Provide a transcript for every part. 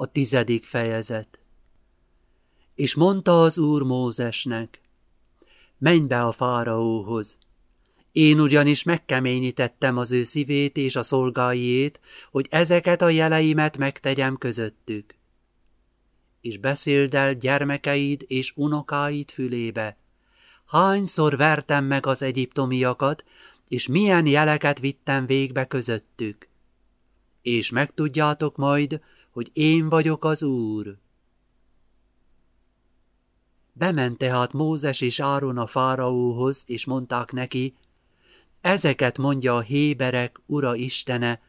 A tizedik fejezet És mondta az úr Mózesnek, menj be a fáraóhoz. Én ugyanis megkeményítettem az ő szívét és a szolgáiét, hogy ezeket a jeleimet megtegyem közöttük. És beszéld el gyermekeid és unokáid fülébe. Hányszor vertem meg az egyiptomiakat, és milyen jeleket vittem végbe közöttük. És megtudjátok majd, hogy én vagyok az Úr. Bement tehát Mózes és Áron a fáraóhoz, és mondták neki, ezeket mondja a héberek, Ura Istene,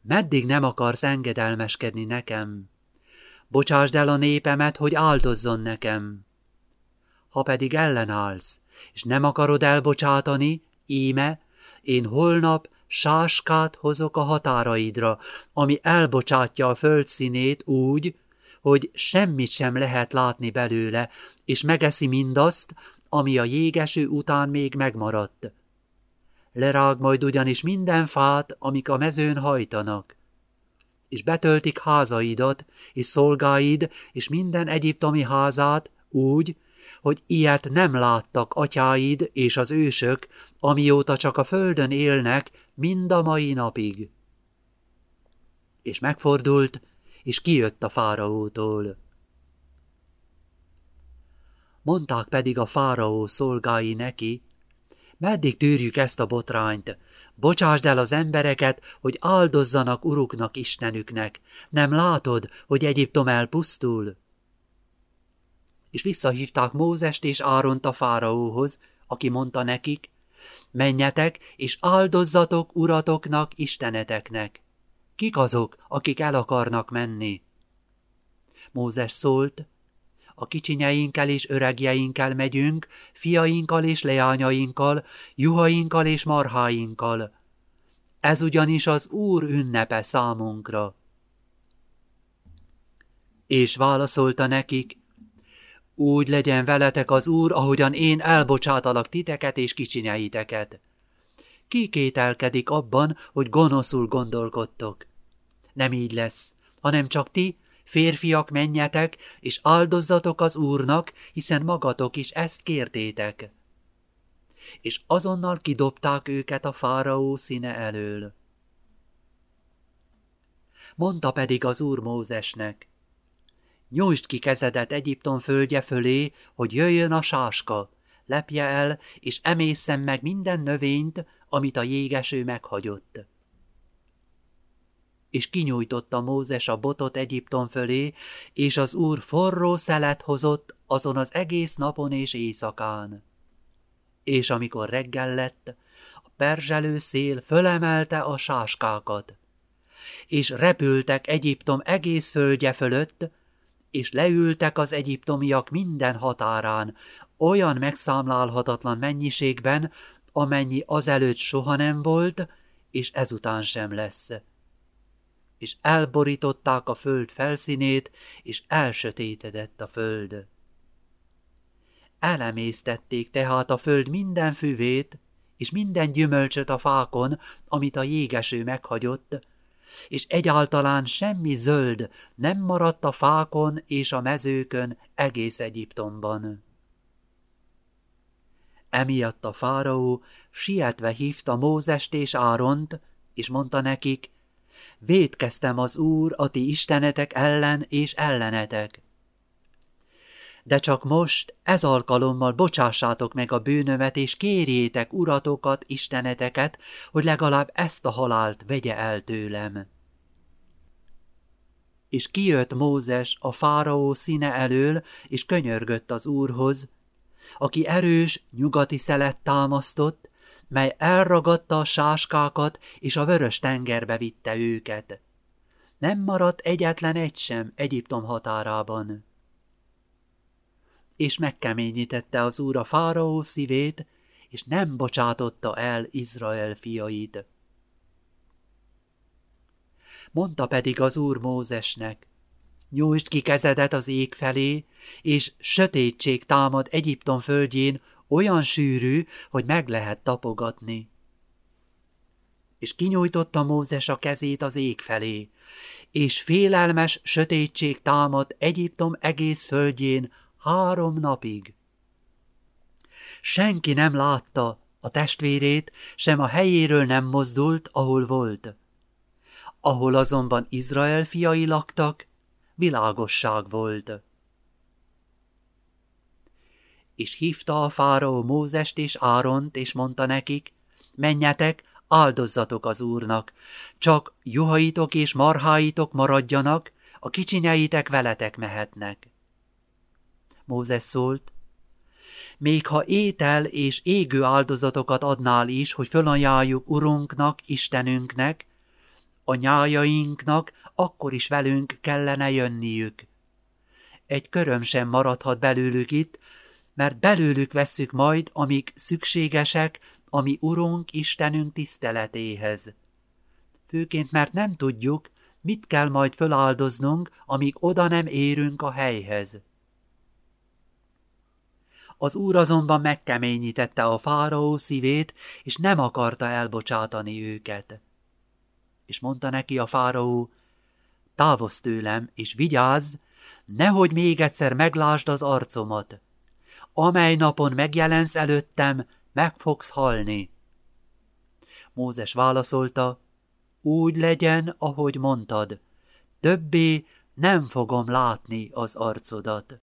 meddig nem akarsz engedelmeskedni nekem? Bocsásd el a népemet, hogy áldozzon nekem. Ha pedig ellenállsz, és nem akarod elbocsátani, íme, én holnap sáskát hozok a határaidra, ami elbocsátja a földszínét úgy, hogy semmit sem lehet látni belőle, és megeszi mindazt, ami a jégeső után még megmaradt. Lerág majd ugyanis minden fát, amik a mezőn hajtanak, és betöltik házaidat, és szolgáid, és minden egyiptomi házát úgy, hogy ilyet nem láttak atyáid és az ősök, amióta csak a földön élnek, mind a mai napig. És megfordult, és kijött a fáraótól. Mondták pedig a fáraó szolgái neki, meddig tűrjük ezt a botrányt, bocsásd el az embereket, hogy áldozzanak uruknak Istenüknek, nem látod, hogy Egyiptom elpusztul? És visszahívták Mózest és Áront a fáraóhoz, aki mondta nekik, menjetek és áldozzatok uratoknak, isteneteknek. Kik azok, akik el akarnak menni? Mózes szólt, a kicsinyeinkkel és öregjeinkkel megyünk, fiainkkal és leányainkkal, juhainkkal és marháinkkal. Ez ugyanis az Úr ünnepe számunkra. És válaszolta nekik, úgy legyen veletek az Úr, ahogyan én elbocsátalak titeket és kicsinyeiteket. Ki kételkedik abban, hogy gonoszul gondolkodtok? Nem így lesz, hanem csak ti, férfiak, menjetek, és áldozzatok az Úrnak, hiszen magatok is ezt kértétek. És azonnal kidobták őket a fáraó színe elől. Mondta pedig az Úr Mózesnek, Nyújtsd ki kezedet Egyiptom földje fölé, hogy jöjjön a sáska, lepje el, és emészem meg minden növényt, amit a jégeső meghagyott. És kinyújtotta Mózes a botot Egyiptom fölé, és az úr forró szelet hozott azon az egész napon és éjszakán. És amikor reggel lett, a perzselő szél fölemelte a sáskákat, és repültek Egyiptom egész földje fölött, és leültek az egyiptomiak minden határán, olyan megszámlálhatatlan mennyiségben, amennyi azelőtt soha nem volt, és ezután sem lesz. És elborították a föld felszínét, és elsötétedett a föld. Elemésztették tehát a föld minden füvét, és minden gyümölcsöt a fákon, amit a jégeső meghagyott, és egyáltalán semmi zöld nem maradt a fákon és a mezőkön egész Egyiptomban. Emiatt a fáraó sietve hívta Mózest és Áront, és mondta nekik, védkeztem az Úr a ti istenetek ellen és ellenetek. De csak most, ez alkalommal bocsássátok meg a bűnömet, és kérjétek uratokat, isteneteket, hogy legalább ezt a halált vegye el tőlem. És kijött Mózes a fáraó színe elől, és könyörgött az úrhoz, aki erős, nyugati szelet támasztott, mely elragadta a sáskákat, és a vörös tengerbe vitte őket. Nem maradt egyetlen egy sem Egyiptom határában. És megkeményítette az úr a fáraó szívét, és nem bocsátotta el Izrael fiait. Mondta pedig az úr Mózesnek, nyújtsd ki kezedet az ég felé, és sötétség támad Egyiptom földjén olyan sűrű, hogy meg lehet tapogatni. És kinyújtotta Mózes a kezét az ég felé, és félelmes sötétség támad Egyiptom egész földjén három napig. Senki nem látta a testvérét, sem a helyéről nem mozdult, ahol volt. Ahol azonban Izrael fiai laktak, világosság volt. És hívta a fáraó Mózest és Áront, és mondta nekik, menjetek, áldozzatok az Úrnak, csak juhaitok és marháitok maradjanak, a kicsinyeitek veletek mehetnek. Mózes szólt, még ha étel és égő áldozatokat adnál is, hogy fölajánljuk Urunknak, Istenünknek, a nyájainknak, akkor is velünk kellene jönniük. Egy köröm sem maradhat belőlük itt, mert belőlük vesszük majd, amik szükségesek, ami Urunk Istenünk tiszteletéhez. Főként, mert nem tudjuk, mit kell majd föláldoznunk, amíg oda nem érünk a helyhez. Az úr azonban megkeményítette a fáraó szívét, és nem akarta elbocsátani őket. És mondta neki a fáraó, távozz tőlem, és vigyázz, nehogy még egyszer meglásd az arcomat. Amely napon megjelensz előttem, meg fogsz halni. Mózes válaszolta, úgy legyen, ahogy mondtad, többé nem fogom látni az arcodat.